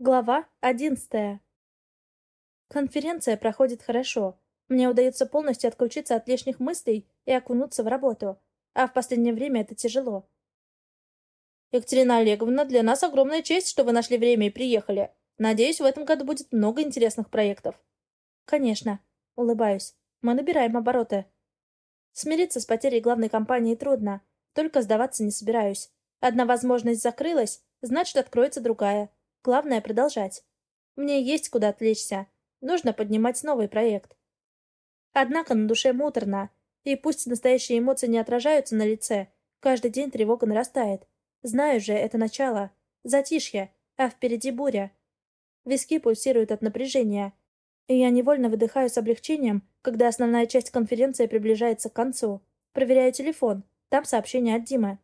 Глава одиннадцатая. Конференция проходит хорошо. Мне удается полностью отключиться от лишних мыслей и окунуться в работу. А в последнее время это тяжело. Екатерина Олеговна, для нас огромная честь, что вы нашли время и приехали. Надеюсь, в этом году будет много интересных проектов. Конечно. Улыбаюсь. Мы набираем обороты. Смириться с потерей главной компании трудно. Только сдаваться не собираюсь. Одна возможность закрылась, значит, откроется другая. Главное — продолжать. Мне есть куда отвлечься. Нужно поднимать новый проект. Однако на душе муторно. И пусть настоящие эмоции не отражаются на лице, каждый день тревога нарастает. Знаю же, это начало. Затишье, а впереди буря. Виски пульсируют от напряжения. И я невольно выдыхаю с облегчением, когда основная часть конференции приближается к концу. Проверяю телефон. Там сообщение от Димы.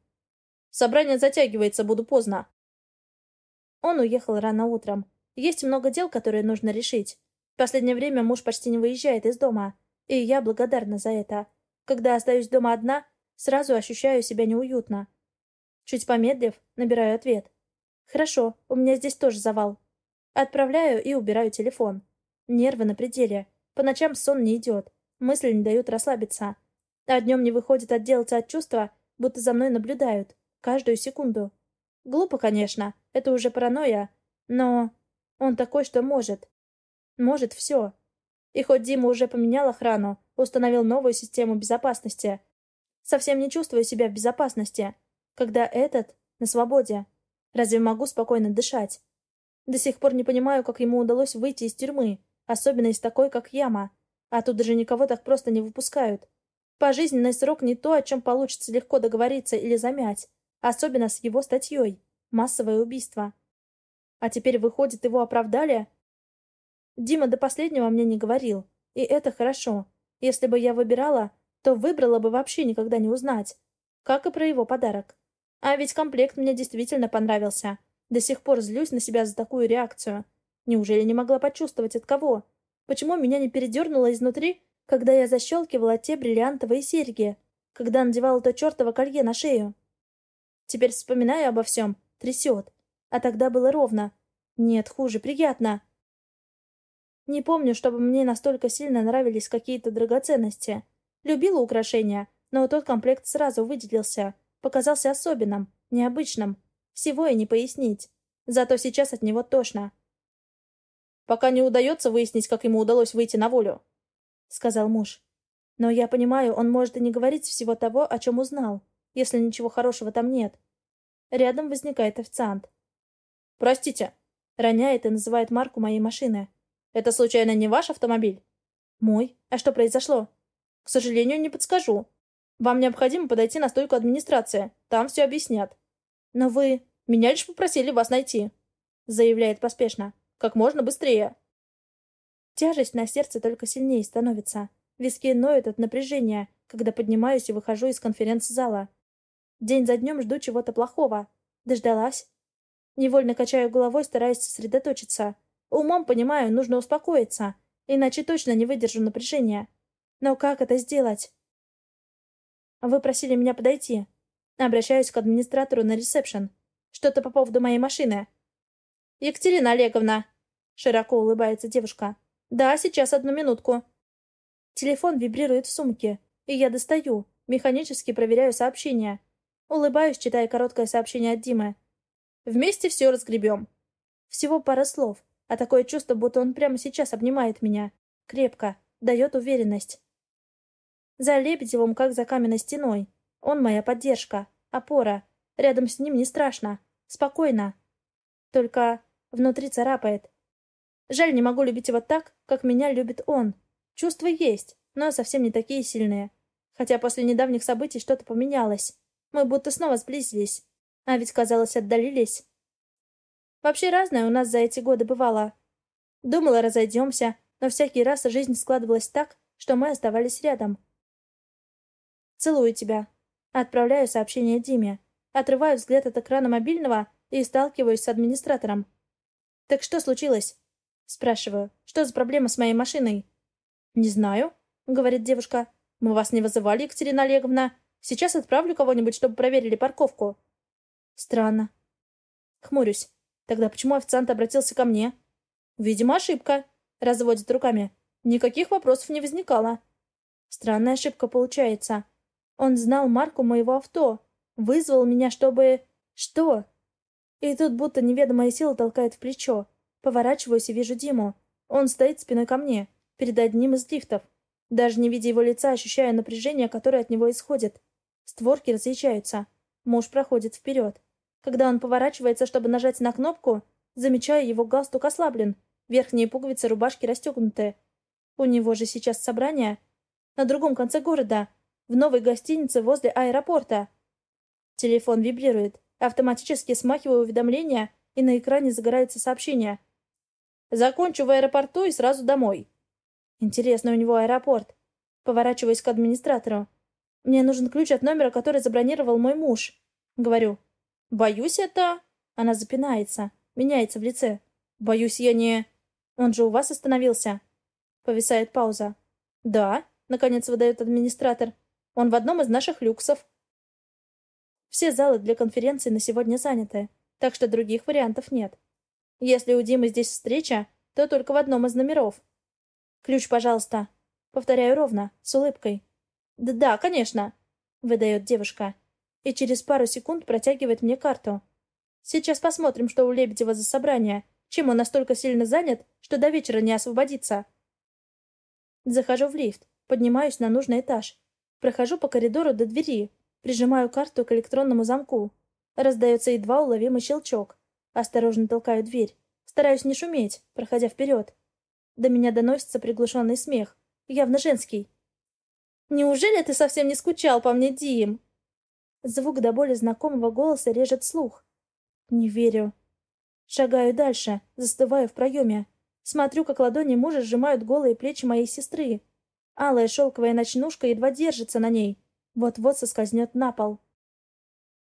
«Собрание затягивается, буду поздно». Он уехал рано утром. Есть много дел, которые нужно решить. В последнее время муж почти не выезжает из дома. И я благодарна за это. Когда остаюсь дома одна, сразу ощущаю себя неуютно. Чуть помедлив, набираю ответ. «Хорошо, у меня здесь тоже завал». Отправляю и убираю телефон. Нервы на пределе. По ночам сон не идет. Мысли не дают расслабиться. А днем не выходит отделаться от чувства, будто за мной наблюдают. Каждую секунду. Глупо, конечно. Это уже паранойя. Но он такой, что может. Может все. И хоть Дима уже поменял охрану, установил новую систему безопасности, совсем не чувствую себя в безопасности, когда этот на свободе. Разве могу спокойно дышать? До сих пор не понимаю, как ему удалось выйти из тюрьмы, особенно из такой, как Яма. А тут даже никого так просто не выпускают. Пожизненный срок не то, о чем получится легко договориться или замять, особенно с его статьей «Массовое убийство». А теперь, выходит, его оправдали? Дима до последнего мне не говорил. И это хорошо. Если бы я выбирала, то выбрала бы вообще никогда не узнать. Как и про его подарок. А ведь комплект мне действительно понравился. До сих пор злюсь на себя за такую реакцию. Неужели не могла почувствовать от кого? Почему меня не передернуло изнутри, когда я защелкивала те бриллиантовые серьги? Когда надевала то чертово колье на шею? Теперь вспоминаю обо всем. Трясет. А тогда было ровно. Нет, хуже, приятно. Не помню, чтобы мне настолько сильно нравились какие-то драгоценности. Любила украшения, но тот комплект сразу выделился. Показался особенным, необычным. Всего и не пояснить. Зато сейчас от него тошно. «Пока не удается выяснить, как ему удалось выйти на волю», — сказал муж. «Но я понимаю, он может и не говорить всего того, о чем узнал, если ничего хорошего там нет». Рядом возникает официант. «Простите», — роняет и называет марку моей машины. «Это случайно не ваш автомобиль?» «Мой. А что произошло?» «К сожалению, не подскажу. Вам необходимо подойти на стойку администрации. Там все объяснят». «Но вы...» «Меня лишь попросили вас найти», — заявляет поспешно. «Как можно быстрее». Тяжесть на сердце только сильнее становится. Виски ноют от напряжения, когда поднимаюсь и выхожу из конференц-зала. День за днем жду чего-то плохого. Дождалась. Невольно качаю головой, стараясь сосредоточиться. Умом понимаю, нужно успокоиться, иначе точно не выдержу напряжения. Но как это сделать? Вы просили меня подойти. Обращаюсь к администратору на ресепшн. Что-то по поводу моей машины. Екатерина Олеговна. Широко улыбается девушка. Да, сейчас одну минутку. Телефон вибрирует в сумке, и я достаю, механически проверяю сообщение. Улыбаюсь, читая короткое сообщение от Димы. Вместе все разгребем. Всего пара слов, а такое чувство, будто он прямо сейчас обнимает меня. Крепко, дает уверенность. За Лебедевым, как за каменной стеной. Он моя поддержка, опора. Рядом с ним не страшно. Спокойно. Только внутри царапает. Жаль, не могу любить его так, как меня любит он. Чувства есть, но совсем не такие сильные. Хотя после недавних событий что-то поменялось. Мы будто снова сблизились. А ведь, казалось, отдалились. Вообще разное у нас за эти годы бывало. Думала, разойдемся, но всякий раз жизнь складывалась так, что мы оставались рядом. «Целую тебя». Отправляю сообщение Диме. Отрываю взгляд от экрана мобильного и сталкиваюсь с администратором. «Так что случилось?» Спрашиваю. «Что за проблема с моей машиной?» «Не знаю», — говорит девушка. «Мы вас не вызывали, Екатерина Олеговна. Сейчас отправлю кого-нибудь, чтобы проверили парковку». «Странно». Хмурюсь. Тогда почему официант обратился ко мне? Видимо, ошибка. Разводит руками. Никаких вопросов не возникало. Странная ошибка получается. Он знал марку моего авто. Вызвал меня, чтобы... Что? И тут будто неведомая сила толкает в плечо. Поворачиваюсь и вижу Диму. Он стоит спиной ко мне, перед одним из лифтов. Даже не видя его лица, ощущаю напряжение, которое от него исходит. Створки разъезжаются. Муж проходит вперед. Когда он поворачивается, чтобы нажать на кнопку, замечаю, его галстук ослаблен. Верхние пуговицы рубашки расстегнуты. У него же сейчас собрание. На другом конце города. В новой гостинице возле аэропорта. Телефон вибрирует. Автоматически смахиваю уведомления, и на экране загорается сообщение. «Закончу в аэропорту и сразу домой». Интересно, у него аэропорт. Поворачиваюсь к администратору. Мне нужен ключ от номера, который забронировал мой муж. Говорю. Боюсь это... Она запинается, меняется в лице. Боюсь я не... Он же у вас остановился. Повисает пауза. Да, наконец выдает администратор. Он в одном из наших люксов. Все залы для конференции на сегодня заняты, так что других вариантов нет. Если у Димы здесь встреча, то только в одном из номеров. Ключ, пожалуйста. Повторяю ровно, с улыбкой. «Да-да, конечно», — выдает девушка. И через пару секунд протягивает мне карту. «Сейчас посмотрим, что у Лебедева за собрание. Чем он настолько сильно занят, что до вечера не освободится?» Захожу в лифт, поднимаюсь на нужный этаж. Прохожу по коридору до двери, прижимаю карту к электронному замку. Раздается едва уловимый щелчок. Осторожно толкаю дверь. Стараюсь не шуметь, проходя вперед. До меня доносится приглушенный смех, явно женский. Неужели ты совсем не скучал по мне, Дим?» Звук до боли знакомого голоса режет слух. Не верю. Шагаю дальше, застываю в проеме. Смотрю, как ладони мужа сжимают голые плечи моей сестры. Алая шелковая ночнушка едва держится на ней. Вот-вот соскользнет на пол.